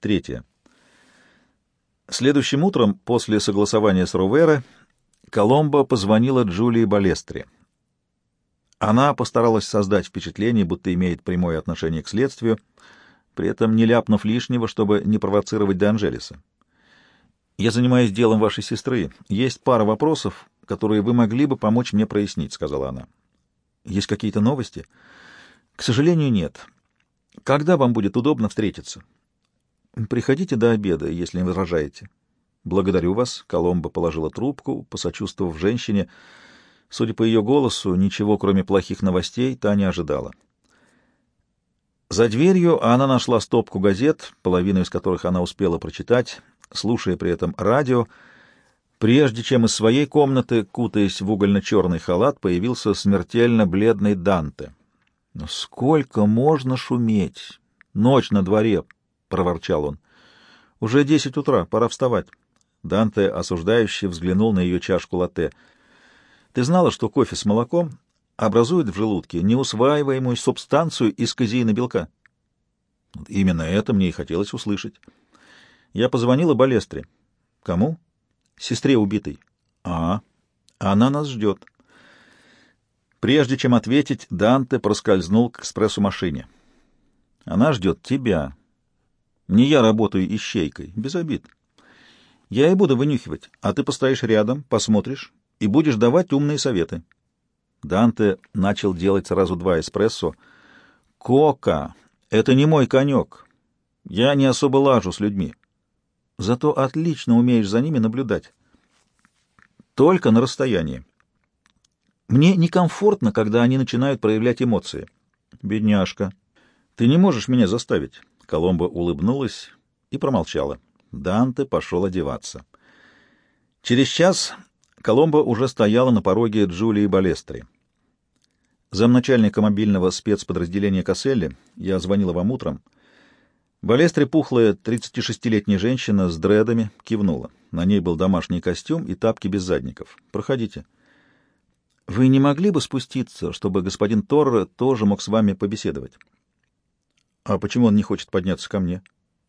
Третье. Следующим утром, после согласования с Рувере, Коломбо позвонила Джулии Балестри. Она постаралась создать впечатление, будто имеет прямое отношение к следствию, при этом не ляпнув лишнего, чтобы не провоцировать Де. «Я занимаюсь делом вашей сестры. Есть пара вопросов, которые вы могли бы помочь мне прояснить», — сказала она. «Есть какие-то новости?» «К сожалению, нет. Когда вам будет удобно встретиться?» «Приходите до обеда, если не возражаете». «Благодарю вас», — Коломбо положила трубку, посочувствовав женщине. Судя по ее голосу, ничего, кроме плохих новостей, та не ожидала. За дверью она нашла стопку газет, половину из которых она успела прочитать, слушая при этом радио, прежде чем из своей комнаты, кутаясь в угольно-черный халат, появился смертельно бледный Данте. «Но сколько можно шуметь? Ночь на дворе!» — проворчал он. «Уже десять утра, пора вставать». Данте осуждающе взглянул на ее чашку латте. «Ты знала, что кофе с молоком образует в желудке неусваиваемую субстанцию из казеина белка?» «Именно это мне и хотелось услышать». Я позвонила Балестре. Кому? Сестре убитой. А, она нас ждет. Прежде чем ответить, Данте проскользнул к экспрессу-машине. Она ждет тебя. Не я работаю ищейкой, без обид. Я и буду вынюхивать, а ты постоишь рядом, посмотришь и будешь давать умные советы. Данте начал делать сразу два эспрессо. Кока, это не мой конек. Я не особо лажу с людьми. Зато отлично умеешь за ними наблюдать. Только на расстоянии. Мне некомфортно, когда они начинают проявлять эмоции. Бедняжка. Ты не можешь меня заставить. Коломба улыбнулась и промолчала. Данте пошел одеваться. Через час Коломба уже стояла на пороге Джулии Балестри. Замначальника мобильного спецподразделения Касселли, я звонила вам утром, — Балестре пухлая 36-летняя женщина с дредами кивнула. На ней был домашний костюм и тапки без задников. «Проходите». «Вы не могли бы спуститься, чтобы господин Торре тоже мог с вами побеседовать?» «А почему он не хочет подняться ко мне?»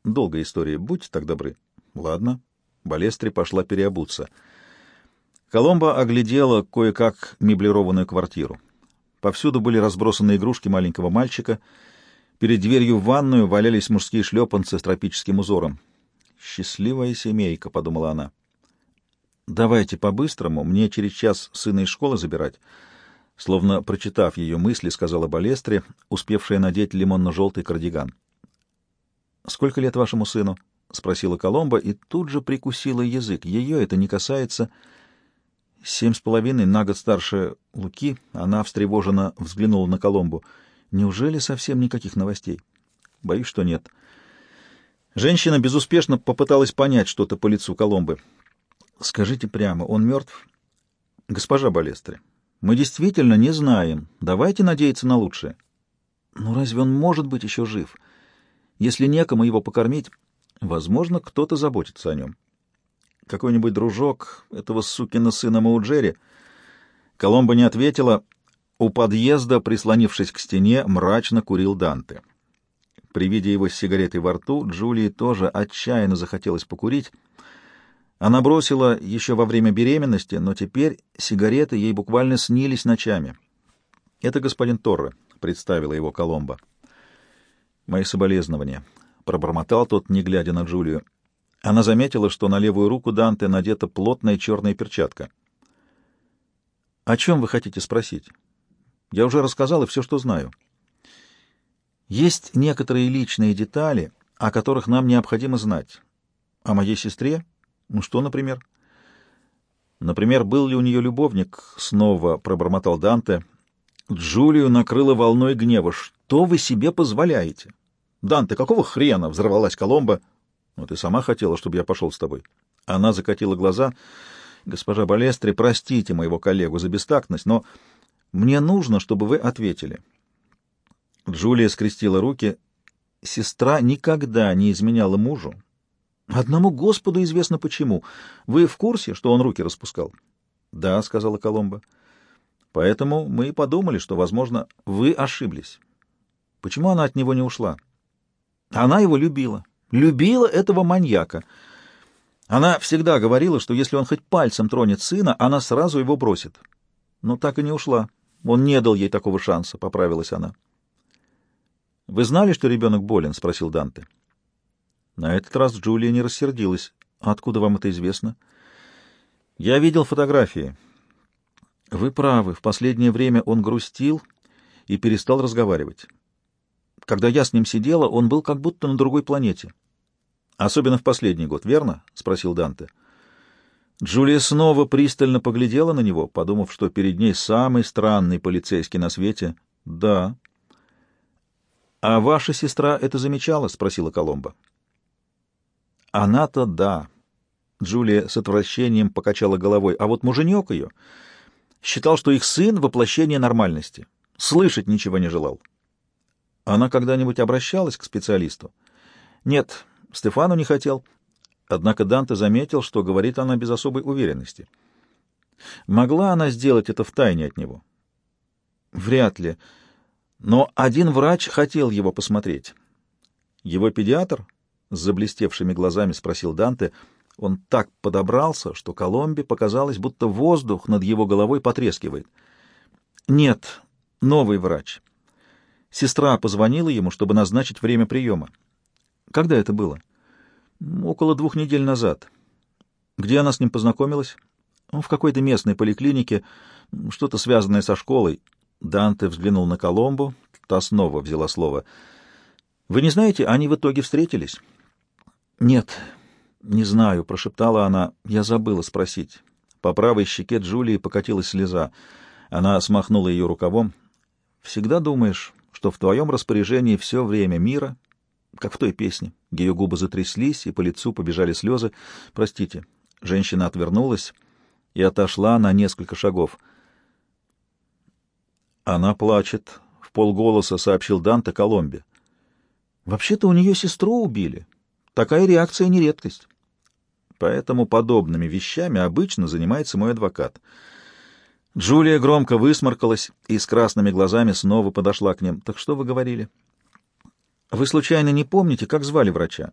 «Долгая история. Будьте так добры». «Ладно». Балестре пошла переобуться. Коломба оглядела кое-как меблированную квартиру. Повсюду были разбросаны игрушки маленького мальчика — Перед дверью в ванную валялись мужские шлепанцы с тропическим узором. «Счастливая семейка», — подумала она. «Давайте по-быстрому, мне через час сына из школы забирать». Словно прочитав ее мысли, сказала Балестре, успевшая надеть лимонно-желтый кардиган. «Сколько лет вашему сыну?» — спросила Коломба и тут же прикусила язык. Ее это не касается. Семь с половиной, на год старше Луки. Она встревоженно взглянула на Коломбу — Неужели совсем никаких новостей? Боюсь, что нет. Женщина безуспешно попыталась понять что-то по лицу Коломбы. Скажите прямо, он мертв? Госпожа Балестре, мы действительно не знаем. Давайте надеяться на лучшее. Ну разве он может быть еще жив? Если некому его покормить, возможно, кто-то заботится о нем. Какой-нибудь дружок этого сукина сына Мауджери? Коломба не ответила, у подъезда, прислонившись к стене, мрачно курил Данте. При виде его с сигаретой во рту Джулии тоже отчаянно захотелось покурить. Она бросила еще во время беременности, но теперь сигареты ей буквально снились ночами. «Это господин Торре», — представила его Коломба. «Мои соболезнования», — пробормотал тот, не глядя на Джулию. Она заметила, что на левую руку Данте надета плотная черная перчатка. «О чем вы хотите спросить?» Я уже рассказала все, что знаю. Есть некоторые личные детали, о которых нам необходимо знать. О моей сестре? Ну что, например? Например, был ли у нее любовник? Снова пробормотал Данте. Джулию накрыло волной гнева. Что вы себе позволяете? Данте, какого хрена? Взорвалась Коломба. Ну, ты сама хотела, чтобы я пошел с тобой. Она закатила глаза. Госпожа Балестри, простите моего коллегу за бестактность, но... Мне нужно, чтобы вы ответили. Джулия скрестила руки. Сестра никогда не изменяла мужу. Одному Господу известно почему. Вы в курсе, что он руки распускал? Да, сказала Коломба. Поэтому мы и подумали, что, возможно, вы ошиблись. Почему она от него не ушла? Она его любила. Любила этого маньяка. Она всегда говорила, что если он хоть пальцем тронет сына, она сразу его бросит. Но так и не ушла. Он не дал ей такого шанса, — поправилась она. — Вы знали, что ребенок болен? — спросил Данте. На этот раз Джулия не рассердилась. Откуда вам это известно? — Я видел фотографии. — Вы правы. В последнее время он грустил и перестал разговаривать. Когда я с ним сидела, он был как будто на другой планете. Особенно в последний год, верно? — спросил Данте. Джулия снова пристально поглядела на него, подумав, что перед ней самый странный полицейский на свете. — Да. — А ваша сестра это замечала? — спросила Коломба. — Она-то да. Джулия с отвращением покачала головой. А вот муженек ее считал, что их сын — воплощение нормальности. Слышать ничего не желал. — она когда-нибудь обращалась к специалисту? Нет, Стефану не хотел. Однако Данте заметил, что говорит она без особой уверенности. Могла она сделать это втайне от него? Вряд ли. Но один врач хотел его посмотреть. Его педиатр? С заблестевшими глазами спросил Данте. Он так подобрался, что Коломбе показалось, будто воздух над его головой потрескивает. Нет, новый врач. Сестра позвонила ему, чтобы назначить время приема. Когда это было? Около двух недель назад. Где она с ним познакомилась? В какой-то местной поликлинике, что-то связанное со школой. Данте взглянул на Коломбу, та снова взяла слово. «Вы не знаете, они в итоге встретились?» «Нет, не знаю», — прошептала она. «Я забыла спросить». По правой щеке Джулии покатилась слеза. Она смахнула ее рукавом. «Всегда думаешь, что в твоем распоряжении все время мира, как в той песне. Ее губы затряслись, и по лицу побежали слезы. Простите. Женщина отвернулась и отошла на несколько шагов. Она плачет, — в полголоса сообщил Данте Коломбе. Вообще-то у нее сестру убили. Такая реакция не редкость. Поэтому подобными вещами обычно занимается мой адвокат — Джулия громко высморкалась и с красными глазами снова подошла к ним. «Так что вы говорили?» «Вы случайно не помните, как звали врача?»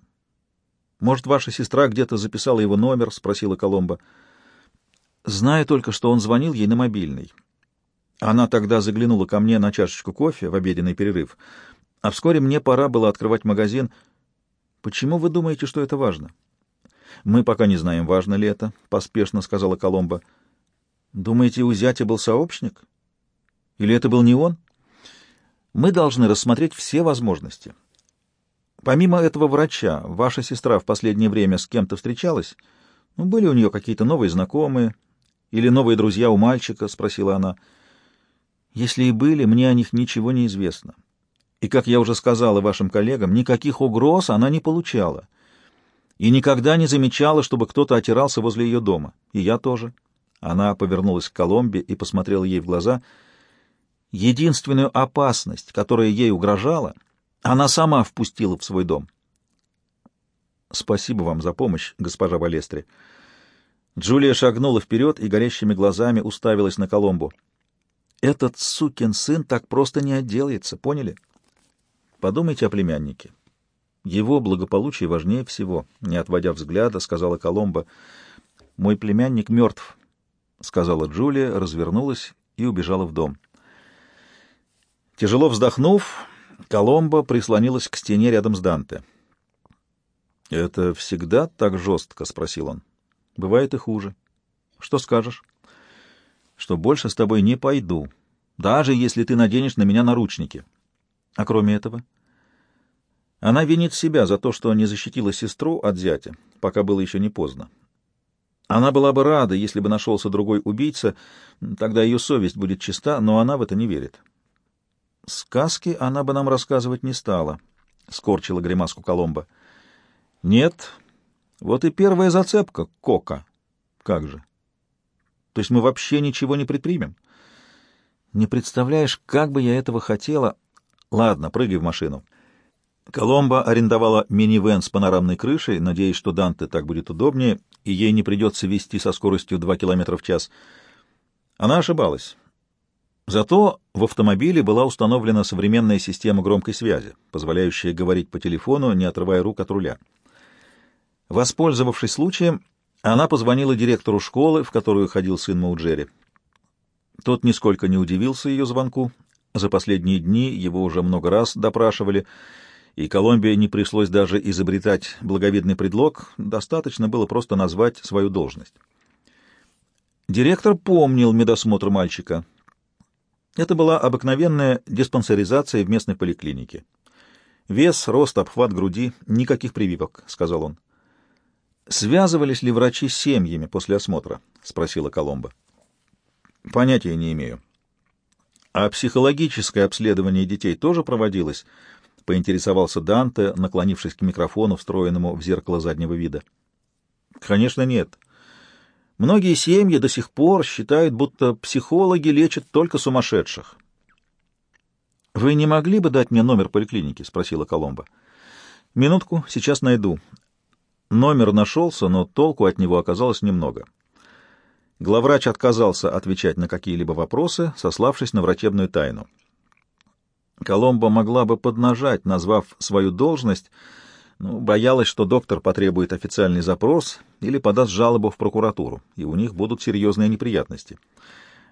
«Может, ваша сестра где-то записала его номер?» — спросила Коломба. «Знаю только, что он звонил ей на мобильный. Она тогда заглянула ко мне на чашечку кофе в обеденный перерыв, а вскоре мне пора было открывать магазин. Почему вы думаете, что это важно?» «Мы пока не знаем, важно ли это», — поспешно сказала Коломба. Думаете, у зятя был сообщник? Или это был не он? Мы должны рассмотреть все возможности. Помимо этого врача, ваша сестра в последнее время с кем-то встречалась? Ну, были у нее какие-то новые знакомые или новые друзья у мальчика? — спросила она. Если и были, мне о них ничего не известно. И, как я уже сказала вашим коллегам, никаких угроз она не получала. И никогда не замечала, чтобы кто-то отирался возле ее дома. И я тоже. — она повернулась к Коломбе и посмотрела ей в глаза. Единственную опасность, которая ей угрожала, она сама впустила в свой дом. «Спасибо вам за помощь, госпожа Балестри». Джулия шагнула вперед и горящими глазами уставилась на Коломбу. «Этот сукин сын так просто не отделается, поняли? Подумайте о племяннике. Его благополучие важнее всего», — не отводя взгляда, сказала Коломба. «Мой племянник мертв. — сказала Джулия, развернулась и убежала в дом. Тяжело вздохнув, Коломбо прислонилась к стене рядом с Данте. — Это всегда так жестко? — спросил он. — Бывает и хуже. — Что скажешь? — Что больше с тобой не пойду, даже если ты наденешь на меня наручники. — А кроме этого? Она винит себя за то, что не защитила сестру от зятя, пока было еще не поздно. Она была бы рада, если бы нашелся другой убийца, тогда ее совесть будет чиста, но она в это не верит. Сказки она бы нам рассказывать не стала, — скорчила гримаску Коломба. Нет, вот и первая зацепка — Кока. Как же? То есть мы вообще ничего не предпримем? Не представляешь, как бы я этого хотела. Ладно, прыгай в машину. Коломба арендовала минивэн с панорамной крышей, надеясь, что Данте так будет удобнее, и ей не придется вести со скоростью 2 км в час. Она ошибалась. Зато в автомобиле была установлена современная система громкой связи, позволяющая говорить по телефону, не отрывая рук от руля. Воспользовавшись случаем, она позвонила директору школы, в которую ходил сын Мауджери. Тот нисколько не удивился ее звонку. За последние дни его уже много раз допрашивали, и Колумбии не пришлось даже изобретать благовидный предлог, достаточно было просто назвать свою должность. Директор помнил медосмотр мальчика. Это была обыкновенная диспансеризация в местной поликлинике. Вес, рост, обхват груди — никаких прививок, — сказал он. «Связывались ли врачи с семьями после осмотра?» — спросила Коломба. «Понятия не имею». «А психологическое обследование детей тоже проводилось?» — поинтересовался Данте, наклонившись к микрофону, встроенному в зеркало заднего вида. «Конечно, нет. Многие семьи до сих пор считают, будто психологи лечат только сумасшедших». «Вы не могли бы дать мне номер поликлиники?» — спросила Коломба. «Минутку, сейчас найду. Номер нашелся, но толку от него оказалось немного. Главврач отказался отвечать на какие-либо вопросы, сославшись на врачебную тайну. Коломбо могла бы поднажать, назвав свою должность, но боялась, что доктор потребует официальный запрос или подаст жалобу в прокуратуру, и у них будут серьезные неприятности.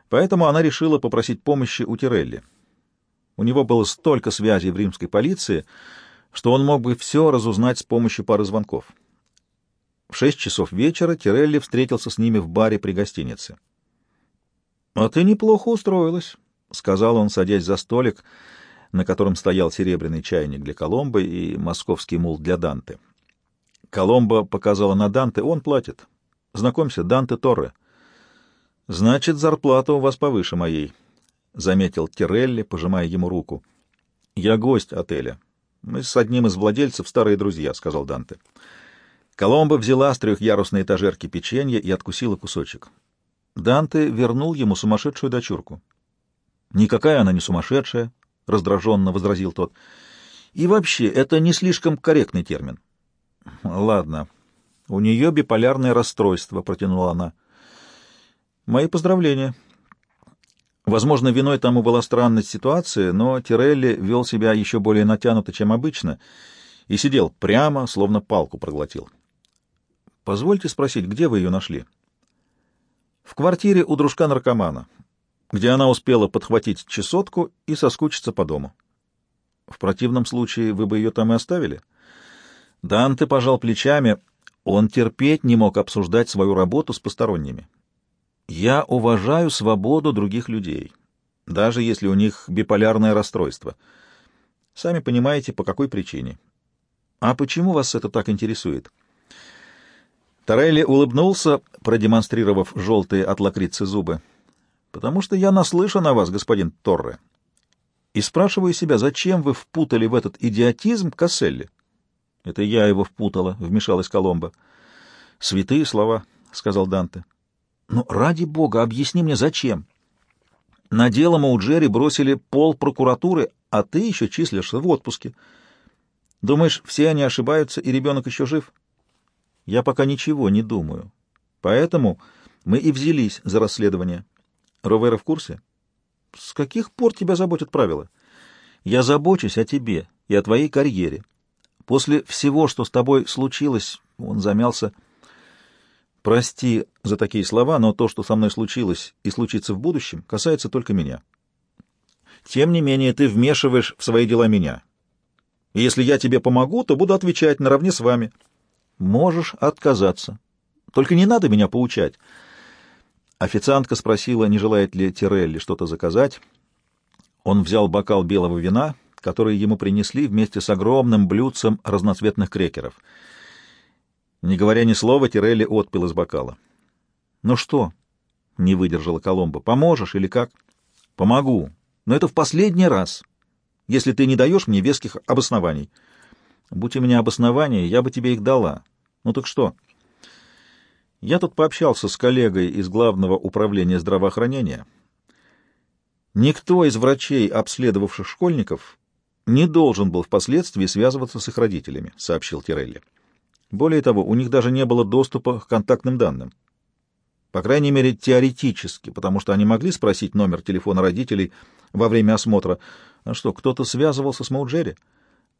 Поэтому она решила попросить помощи у Тирелли. У него было столько связей в римской полиции, что он мог бы все разузнать с помощью пары звонков. В шесть часов вечера Тирелли встретился с ними в баре при гостинице. — А ты неплохо устроилась, — сказал он, садясь за столик, на котором стоял серебряный чайник для Коломбо и московский мул для Данте. Коломбо показала на Данте, он платит. Знакомься, Данте Торре. — Значит, зарплата у вас повыше моей, — заметил Тирелли, пожимая ему руку. — Я гость отеля. Мы с одним из владельцев старые друзья, — сказал Данте. — Коломба взяла с трехъярусной этажерки печенье и откусила кусочек. Данте вернул ему сумасшедшую дочурку. «Никакая она не сумасшедшая», — раздраженно возразил тот. «И вообще, это не слишком корректный термин». «Ладно, у нее биполярное расстройство», — протянула она. «Мои поздравления». Возможно, виной тому была странность ситуации, но Тирелли вел себя еще более натянуто, чем обычно, и сидел прямо, словно палку проглотил. Позвольте спросить, где вы ее нашли? В квартире у дружка-наркомана, где она успела подхватить чесотку и соскучиться по дому. В противном случае вы бы ее там и оставили? Данте пожал плечами. Он терпеть не мог обсуждать свою работу с посторонними. Я уважаю свободу других людей, даже если у них биполярное расстройство. Сами понимаете, по какой причине. А почему вас это так интересует? — Торелли улыбнулся, продемонстрировав желтые от лакрицы зубы. «Потому что я наслышан о вас, господин Торре. И спрашиваю себя, зачем вы впутали в этот идиотизм Касселли?» «Это я его впутала», — вмешалась Коломба. «Святые слова», — сказал Данте. «Ну, ради бога, объясни мне, зачем?» «На дело Мауджери бросили пол прокуратуры, а ты еще числишься в отпуске. Думаешь, все они ошибаются, и ребенок еще жив?» Я пока ничего не думаю. Поэтому мы и взялись за расследование. Ровера в курсе? С каких пор тебя заботят правила? Я забочусь о тебе и о твоей карьере. После всего, что с тобой случилось, он замялся. Прости за такие слова, но то, что со мной случилось и случится в будущем, касается только меня. Тем не менее, ты вмешиваешь в свои дела меня. И если я тебе помогу, то буду отвечать наравне с вами. Можешь отказаться. Только не надо меня поучать. Официантка спросила, не желает ли Тирелли что-то заказать. Он взял бокал белого вина, который ему принесли вместе с огромным блюдцем разноцветных крекеров. Не говоря ни слова, Тирелли отпил из бокала. «Ну что?» — не выдержала Коломба. «Поможешь или как?» «Помогу. Но это в последний раз, если ты не даешь мне веских обоснований». Будь у меня обоснования, я бы тебе их дала. Ну так что? Я тут пообщался с коллегой из Главного управления здравоохранения. Никто из врачей, обследовавших школьников, не должен был впоследствии связываться с их родителями, сообщил Тирелли. Более того, у них даже не было доступа к контактным данным. По крайней мере, теоретически, потому что они могли спросить номер телефона родителей во время осмотра. А что, кто-то связывался с Мауджери?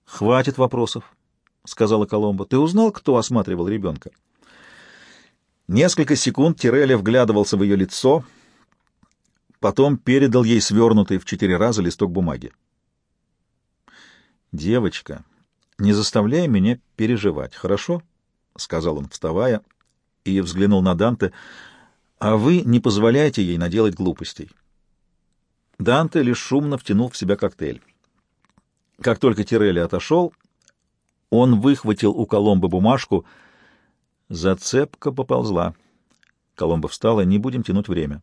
Хватит вопросов, — сказала Коломбо. Ты узнал, кто осматривал ребенка? Несколько секунд Тирелли вглядывался в ее лицо, потом передал ей свернутый в четыре раза листок бумаги. «Девочка, не заставляй меня переживать, хорошо?» — сказал он, вставая, и взглянул на Данте. «А вы не позволяйте ей наделать глупостей». Данте лишь шумно втянул в себя коктейль. Как только Тирелли отошел, он выхватил у Коломбо бумажку. Зацепка поползла. Коломбо встала. «Не будем тянуть время».